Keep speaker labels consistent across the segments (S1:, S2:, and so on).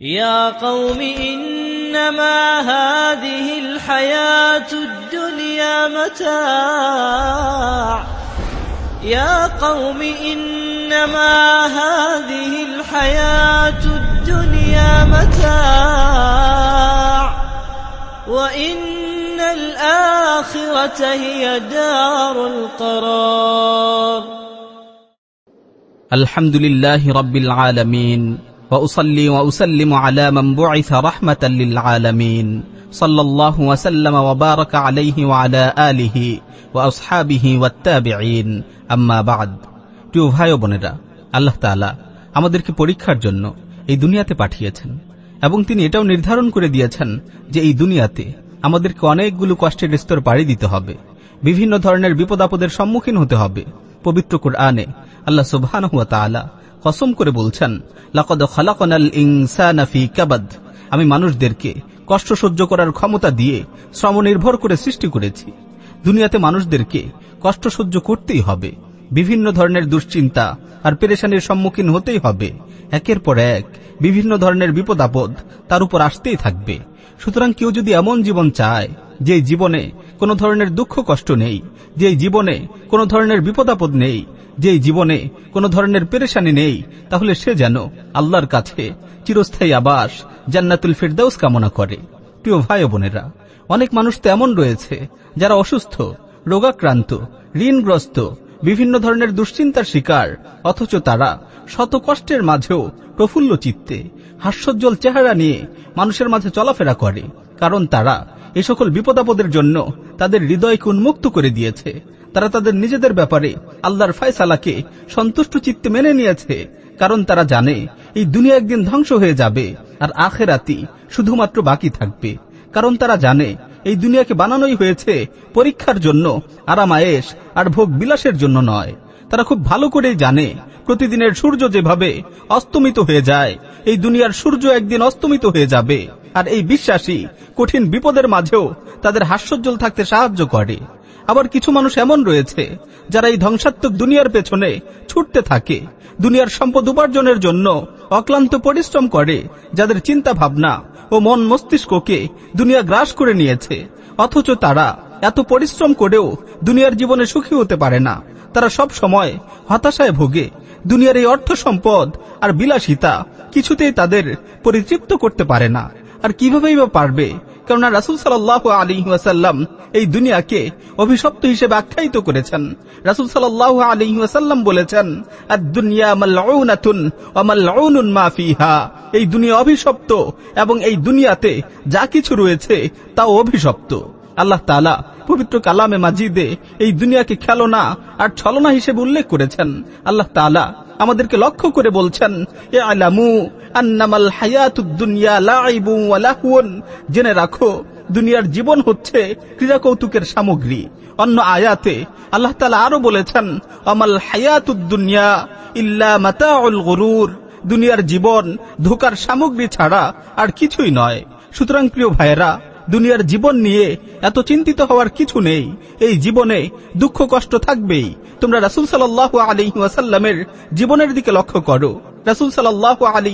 S1: يا قوم إنما هذه الحياة الدنيا متاع. يا قوم إنما هذه الحياة الدنيا متاع. وإن الآخرة هي دار القرار.
S2: الحمد لله رب العالمين. وأصلي وأسلم على من بعث رحمة للعالمين صلى الله وسلم وبارك عليه وعلى آله وأصحابه والتابعين أما بعد প্রিয় ভাই ও বোনেরা আল্লাহ তাআলা আমাদেরকে পরীক্ষার জন্য এই দুনিয়াতে পাঠিয়েছেন এবং তিনি এটাও নির্ধারণ করে দিয়েছেন যে এই দুনিয়াতে আমাদেরকে অনেকগুলো কষ্টের স্তর পাড়ি দিতে হবে বিভিন্ন ধরনের বিপদ আপদের সম্মুখীন হতে হবে পবিত্র কোরআনে আল্লাহ সুবহানাহু ওয়া তাআলা কসম করে বলছেন, লাকদ খালাকনাল ইনসানা ফি কাবাদ। আমি মানুষদেরকে কষ্ট সহ্য করার ক্ষমতা দিয়ে শ্রম নির্ভর করে সৃষ্টি করেছি। দুনিয়াতে মানুষদেরকে কষ্ট সহ্য করতেই হবে। বিভিন্ন ধরনের দুশ্চিন্তা আর পেরেশানির সম্মুখীন হতেই হবে। একের পর এক বিভিন্ন ধরনের বিপদ আপদ তার উপর আসতেই থাকবে। সুতরাং কেউ যদি এমন জীবন চায় যে জীবনে কোনো ধরনের দুঃখ কষ্ট নেই যে জীবনে কোনো ধরনের বিপদ আপদ নেই যে জীবনে কোনো ধরনের পেরেশানি নেই, তাহলে সে যেন আল্লাহর কাছে চিরস্থায়ী আবাস, জান্নাতুল ফিরদাউস কামনা করে। প্রিয় ভাই বোনেরা, অনেক মানুষ তো এমন রয়েছে যারা অসুস্থ, রোগাক্রান্ত, ঋণগ্রস্ত, বিভিন্ন ধরনের দুশ্চিন্তার শিকার, অথচ তারা শত কষ্টের মাঝেও প্রফুল্ল চিত্তে, হাস্যোজ্জ্বল চেহারা নিয়ে মানুষের মাঝে চলাফেরা করে, কারণ তারা এ সকল বিপদাপদের জন্য তাদের হৃদয়কে উন্মুক্ত করে দিয়েছে। তারা তাদের নিজেদের ব্যাপারে আল্লাহর ফায়সালাকে সন্তুষ্ট চিত্তে মেনে নিয়েছে, কারণ তারা জানে এই দুনিয়া একদিন ধ্বংস হয়ে যাবে আর আখেরাতি শুধুমাত্র বাকি থাকবে। কারণ তারা জানে এই দুনিয়াকে বানানোই হয়েছে পরীক্ষার জন্য, আরামায়েশ আর ভোগ বিলাসের জন্য নয়। তারা খুব ভালো করেই জানে প্রতিদিনের সূর্য যেভাবে অস্তমিত হয়ে যায়, এই দুনিয়ার সূর্য একদিন অস্তমিত হয়ে যাবে। আর এই বিশ্বাসী কঠিন বিপদের মাঝেও তাদের হাস্যোজ্জ্বল থাকতে সাহায্য করে। আবার কিছু মানুষ এমন রয়েছে, যারা এই ধ্বংসাত্মক দুনিয়ার পেছনে ছুটতে থাকে। দুনিয়ার সম্পদ উপার্জনের জন্য অক্লান্ত পরিশ্রম করে, যাদের চিন্তা ভাবনা ও মন মস্তিষ্ককে দুনিয়া গ্রাস করে নিয়েছে। অথচ তারা এত পরিশ্রম করেও দুনিয়ার জীবনে সুখী হতে পারে না। তারা সব সময় হতাশায় ভোগে। দুনিয়ার এই অর্থ সম্পদ আর বিলাসিতা কিছুতেই তাদের পরিতৃপ্ত করতে পারে না। আর কিভাবেই বা পারবে? কেননা রাসুল সাল্লাহ আলী ওয়াসাল্লাম এই দুনিয়াকে অভিশপ্ত হিসেবে আখ্যায়িত করেছেন। রাসুল সাল্লাহ আলী ওয়াসাল্লাম বলেছেন আর দুনিয়া মাল্লাউনাতুন অমাল্লাউনুন মা ফিহা। এই দুনিয়া অভিশপ্ত এবং এই দুনিয়াতে যা কিছু রয়েছে তাও অভিশপ্ত। আল্লাহ তালা পবিত্র কালামে মাজিদে এই দুনিয়াকে খেলনা আর ছলনা হিসেবে উল্লেখ করেছেন। আল্লাহ তালা আমাদেরকে লক্ষ্য করে বলছেন এ আলামু আন্নামাল জেনে রাখো, দুনিয়ার জীবন হচ্ছে ক্রীড়া কৌতুকের সামগ্রী। অন্য আয়াতে আল্লাহ তালা আরও বলেছেন আমাল হায়াতুদ্দুনিয়া ইল্লা মাতাউল গরুর। দুনিয়ার জীবন ধোকার সামগ্রী ছাড়া আর কিছুই নয়। সুতরাং প্রিয় ভাইয়েরা, দুনিয়ার জীবন নিয়ে এত চিন্তিত হওয়ার কিছু নেই। এই জীবনে দুঃখ কষ্ট থাকবেই। তোমরা রাসুল সাল্লাহ আলী ওয়াসাল্লামের জীবনের দিকে লক্ষ্য করো। রাসুল সাল্লাহ আলী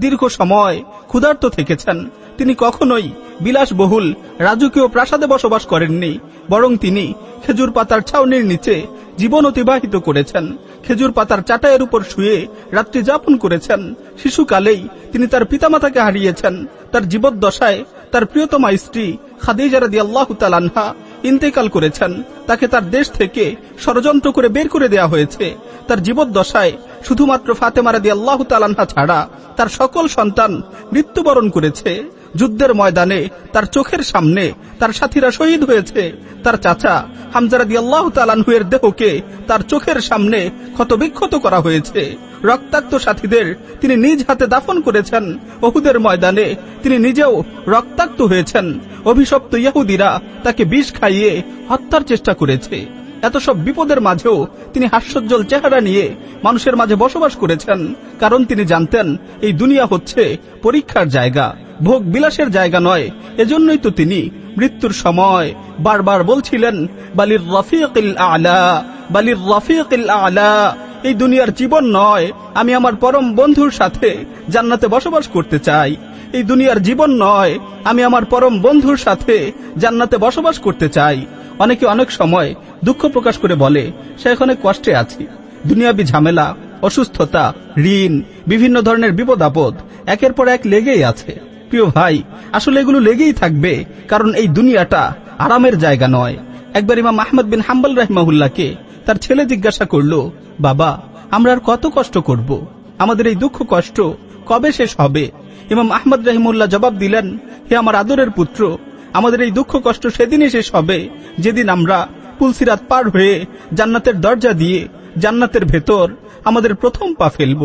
S2: দীর্ঘ সময় ক্ষুধার্ত থেকেছেন। তিনি কখনোই বিলাসবহুল, রাজকীয় প্রাসাদে বসবাস করেননি, বরং তিনি খেজুর পাতার ছাউনির নিচে জীবন অতিবাহিত করেছেন। খেজুর পাতার চাটাইয়ের উপর শুয়ে রাত্রি যাপন করেছেন। শিশুকালেই তিনি তার পিতামাতাকে হারিয়েছেন। তার জীবদ্দশায় তার প্রিয়তমা স্ত্রী খাদিজা রাদি আল্লাহ তালানহা ইন্তেকাল করেছেন। তাকে তার দেশ থেকে ষড়যন্ত্র করে বের করে দেয়া হয়েছে। তার জীবদ্দশায় শুধুমাত্র ফাতেমা রাদি আল্লাহ তালানহা ছাড়া তার সকল সন্তান মৃত্যুবরণ করেছে, যুদ্ধের ময়দানে তার চোখের সামনে তার সাথীরা শহীদ হয়েছে, তার চাচা হামজারাদি আল্লাহ তালানহুয়ের দেহকে তার চোখের সামনে ক্ষতবিক্ষত করা হয়েছে। রক্তাক্ত সাথীদের তিনি নিজ হাতে দাফন করেছেন অহুদের ময়দানে তিনি নিজেও রক্তাক্ত হয়েছেন। অভিশপ্ত ইয়াহুদিরা তাকে বিষ খাইয়ে হত্যার চেষ্টা করেছে। এত সব বিপদের মাঝেও তিনি হাস্যোজ্জ্বল চেহারা নিয়ে মানুষের মাঝে বসবাস করেছেন, কারণ তিনি জানতেন এই দুনিয়া হচ্ছে পরীক্ষার জায়গা, ভোগ বিলাসের জায়গা নয়। এজন্যই তো তিনি মৃত্যুর সময় বারবার বলছিলেন, বালির রফিক আলা, বালির রফিক আলা, এই দুনিয়ার জীবন নয়, আমি আমার পরম বন্ধুর সাথে জান্নাতে বসবাস করতে চাই। এই দুনিয়ার জীবন নয়, আমি আমার পরম বন্ধুর সাথে জান্নাতে বসবাস করতে চাই। অনেকে অনেক সময় দুঃখ প্রকাশ করে বলে, সে এখানে কষ্টে আছি। দুনিয়াবি ঝামেলা, অসুস্থতা, ঋণ, বিভিন্ন ধরনের বিপদ আপদ, একের পর এক লেগেই আছে। প্রিয় ভাই, আসলে এগুলো লেগেই থাকবে, কারণ এই দুনিয়াটা আরামের জায়গা নয়। একবার ইমাম আহমদ বিন হাম্বাল রাহমাহুল্লাহকে তার ছেলে জিজ্ঞাসা করল, বাবা, আমরা আর কত কষ্ট করব? আমাদের এই দুঃখ কষ্ট কবে শেষ হবে? ইমাম আহমদ রহিমুল্লাহ জবাব দিলেন, হে আমার আদরের পুত্র আমাদের এই দুঃখ কষ্ট সেদিনই শেষ হবে। যেদিন আমরা পুলসিরাত পার হয়ে জান্নাতের দরজা দিয়ে জান্নাতের ভেতর আমাদের প্রথম পা ফেলব।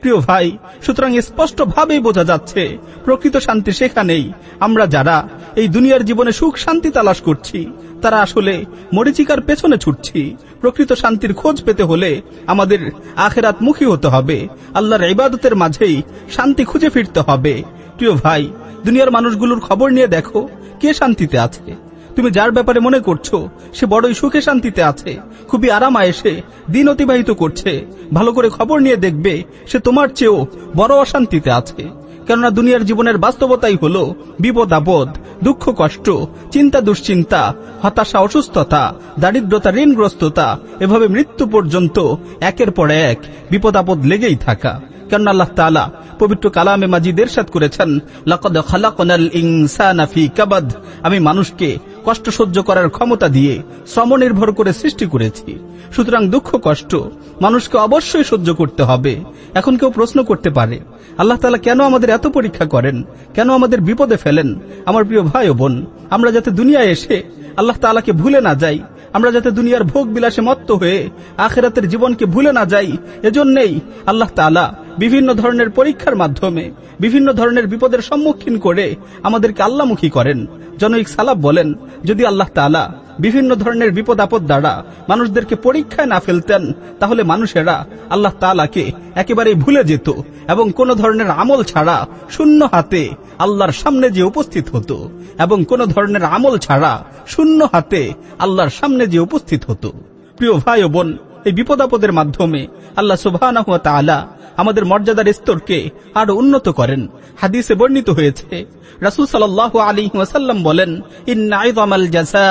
S2: প্রিয় ভাই, সুতরাং স্পষ্ট ভাবেই বোঝা যাচ্ছে, প্রকৃত শান্তি সেখানেই। আমরা যারা এই দুনিয়ার জীবনে সুখ শান্তি তালাশ করছি, তারা আসলে মরিচিকার পেছনে ছুটছি। প্রকৃত শান্তির খোঁজ পেতে হলে আমাদের আখেরাত মুখী হতে হবে। আল্লাহর ইবাদতের মাঝেই শান্তি খুঁজে ফিরতে হবে। প্রিয় ভাই, দুনিয়ার মানুষগুলোর খবর নিয়ে দেখো। কে শান্তিতে আছে। তুমি যার ব্যাপারে মনে করছ, সে বড়ই সুখে শান্তিতে আছে। খুবই আরাম এসে দিন অতিবাহিত করছে। ভালো করে খবর নিয়ে দেখবে, সে তোমার চেয়েও বড় অশান্তিতে আছে। কেননা দুনিয়ার জীবনের বাস্তবতাই হল বিপদ আপদ, দুঃখ কষ্ট, চিন্তা দুশ্চিন্তা, হতাশা অসুস্থতা, দারিদ্রতা ঋণগ্রস্ততা, এভাবে মৃত্যু পর্যন্ত একের পর এক বিপদ আপদ লেগেই থাকা। কেননা আল্লাহ তালা পবিত্র কালামে মাজিদ এরশাদ করেছেন লাকদ খালাকনাল ইনসানা ফি কাবাদ আমি মানুষকে কষ্ট সহ্য করার ক্ষমতা দিয়ে শ্রম নির্ভর করে সৃষ্টি করেছি সুতরাং দুঃখ কষ্ট মানুষকে অবশ্যই সহ্য করতে হবে এখন কেউ প্রশ্ন করতে পারে আল্লাহ তালা কেন আমাদের এত পরীক্ষা করেন কেন আমাদের বিপদে ফেলেন আমার প্রিয় ভাই ও বোন আমরা যাতে দুনিয়ায় এসে আল্লাহ তালাকে ভুলে না যাই আমরা যাতে দুনিয়ার ভোগ বিলাসে মত্ত হয়ে আখেরাতের জীবনকে ভুলে না যাই এজন্যই আল্লাহ তালা বিভিন্ন ধরনের পরীক্ষার মাধ্যমে, বিভিন্ন ধরনের বিপদের সম্মুখীন করে আমাদেরকে আল্লামুখী করেন। জনৈক সালাব বলেন, যদি আল্লাহ তালা বিভিন্ন ধরনের বিপদ আপদ দ্বারা মানুষদেরকে পরীক্ষায় না ফেলতেন, তাহলে মানুষেরা আল্লাহ তালাকে একেবারেই ভুলে যেত এবং কোন ধরনের আমল ছাড়া শূন্য হাতে আল্লাহর সামনে যে উপস্থিত হতো এবং কোন ধরনের আমল ছাড়া শূন্য হাতে আল্লাহর সামনে যে উপস্থিত হতো। প্রিয় ভাই বোন এই বিপদ আপদের মাধ্যমে আল্লাহ সুবাহ আমাদের মর্যাদার স্তরকে আরো উন্নত করেন হাদিসে বর্ণিত হয়েছে রাসুল সাল আলী ওয়াসাল্লাম বলেন ইন্নাইজামাল জাসা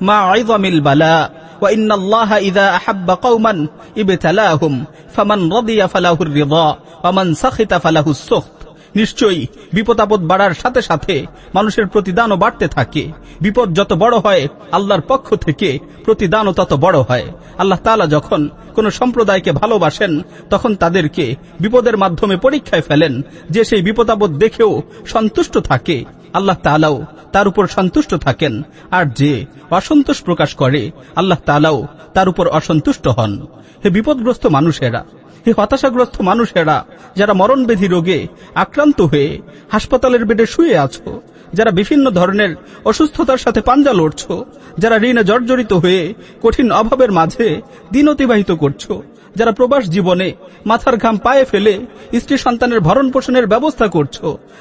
S2: মা আইজামিল বালা وإن الله إذا أحب قوما ابتلاهم فمن رضي فله الرضا ومن سخط فله السخط নিশ্চয়ই বিপদ আপদ বাড়ার সাথে সাথে মানুষের প্রতিদানও বাড়তে থাকে। বিপদ যত বড় হয়, আল্লাহর পক্ষ থেকে প্রতিদানও তত বড় হয়। আল্লাহ তালা যখন কোন সম্প্রদায়কে ভালোবাসেন, তখন তাদেরকে বিপদের মাধ্যমে পরীক্ষায় ফেলেন। যে সেই বিপদ আপদ দেখেও সন্তুষ্ট থাকে, আল্লাহ তালাও তার উপর সন্তুষ্ট থাকেন। আর যে অসন্তোষ প্রকাশ করে, আল্লাহ তালাও তার উপর অসন্তুষ্ট হন। হে বিপদগ্রস্ত মানুষেরা হতাশাগ্রস্ত মানুষেরা, যারা মরণবেধি রোগে আক্রান্ত হয়ে হাসপাতালের বেডে শুয়ে আছো, যারা বিভিন্ন ধরনের অসুস্থতার সাথে পাঞ্জা লড়ছ, যারা ঋণে জর্জরিত হয়ে কঠিন অভাবের মাঝে দিন অতিবাহিত করছ, যারা প্রবাস জীবনে মাথার ঘাম পায়ে ফেলে স্ত্রী সন্তানের ভরণ পোষণের ব্যবস্থা করছ,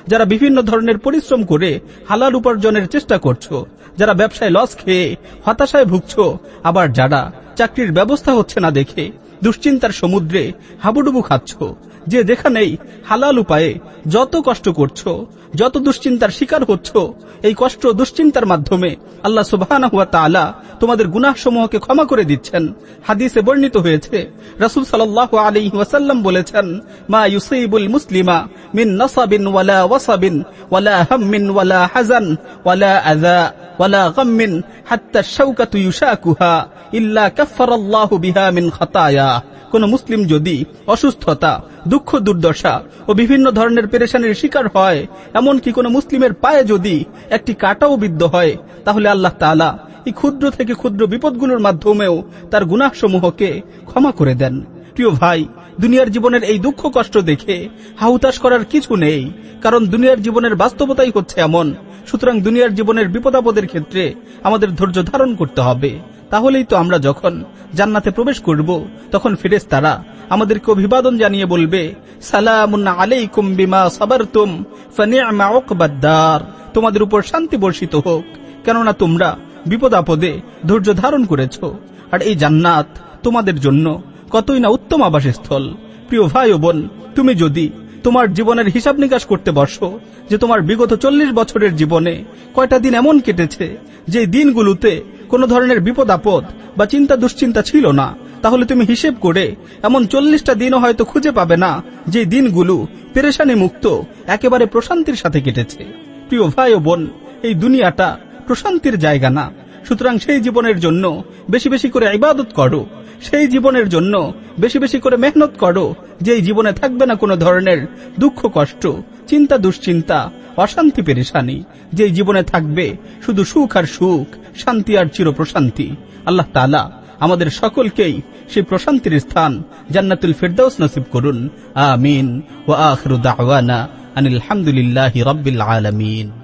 S2: যারা বিভিন্ন ধরনের পরিশ্রম করে হালাল উপার্জনের চেষ্টা করছ, যারা ব্যবসায় লস খেয়ে হতাশায় ভুগছ, আবার যারা চাকরির ব্যবস্থা হচ্ছে না দেখে দুশ্চিন্তার সমুদ্রে হাবুডুবু খাচ্ছ। যে যেখানেই হালাল উপায়ে যত কষ্ট করছ, যত দুশ্চিন্তার শিকার হচ্ছ, এই কষ্ট দুশ্চিন্তার মাধ্যমে আল্লাহ সুবাহ তোমাদের গুনাহ সমূহকে ক্ষমা করে দিচ্ছেন। হাদিসে বর্ণিত হয়েছে, রাসুল সাল আলী ওয়াসাল্লাম বলেছেন, মা ইউসইবুল মুসলিমা মিন নসাবিন ওয়ালা ওয়াসাবিন, ওয়ালা হাম্মিন ওয়ালা হাজান ওয়ালা আযা, ওয়ালা গাম্মিন, হাত্তা শাওকাতু ইউশাকুহা। কোন মুসলিম যদি অসুস্থতা, দুঃখ, দুর্দশা ও বিভিন্ন ধরনের পেরেশানির শিকার হয়, এমনকি কোন মুসলিমের পায়ে যদি একটি কাটাও বিদ্ধ হয়, তাহলে আল্লাহ তালা এই ক্ষুদ্র থেকে ক্ষুদ্র বিপদগুলোর মাধ্যমেও তার গুনাহসমূহকে ক্ষমা করে দেন। প্রিয় ভাই, দুনিয়ার জীবনের এই দুঃখ কষ্ট দেখে হাহুতাশ করার কিছু নেই, কারণ দুনিয়ার জীবনের বাস্তবতাই হচ্ছে এমন। সুতরাং দুনিয়ার জীবনের বিপদাপদের ক্ষেত্রে আমাদের ধৈর্য ধারণ করতে হবে। তাহলেই তো আমরা যখন জান্নাতে প্রবেশ করব, তখন ফিরেস তারা আমাদেরকে অভিবাদন জানিয়ে বলবে তোমাদের উপর শান্তি বর্ষিত হোক, কেননা তোমরা বিপদ আপদে ধৈর্য ধারণ করেছ। আর এই জান্নাত তোমাদের জন্য কতই না উত্তম আবাসস্থল। প্রিয় ভাই বোন, তুমি যদি তোমার জীবনের হিসাব নিকাশ করতে বসো যে তোমার বিগত চল্লিশ বছরের জীবনে কয়টা দিন এমন কেটেছে যে দিনগুলোতে কোনো ধরনের বিপদ আপদ বা চিন্তা দুশ্চিন্তা ছিল না। তাহলে তুমি হিসেব করে এমন চল্লিশটা দিনও হয়তো খুঁজে পাবে না যে দিনগুলো পেরেশানি মুক্ত, একেবারে প্রশান্তির সাথে কেটেছে। প্রিয় ভাই ও বোন, এই দুনিয়াটা প্রশান্তির জায়গা না। সুতরাং সেই জীবনের জন্য বেশি বেশি করে ইবাদত করো। সেই জীবনের জন্য বেশি বেশি করে মেহনত করো, যেই জীবনে থাকবে না কোনো ধরনের দুঃখ, কষ্ট, চিন্তা, দুশ্চিন্তা, অশান্তি, পেরেশানি। যেই জীবনে থাকবে শুধু সুখ আর সুখ, শান্তি আর চির প্রশান্তি আল্লাহ তালা আমাদের সকলকেই সেই প্রশান্তির স্থান জান্নাতুল ফিরদাউস নসিব করুন। আমিন। ও আখরু দাওয়ানা আনিল হামদুলিল্লাহি আলামিন।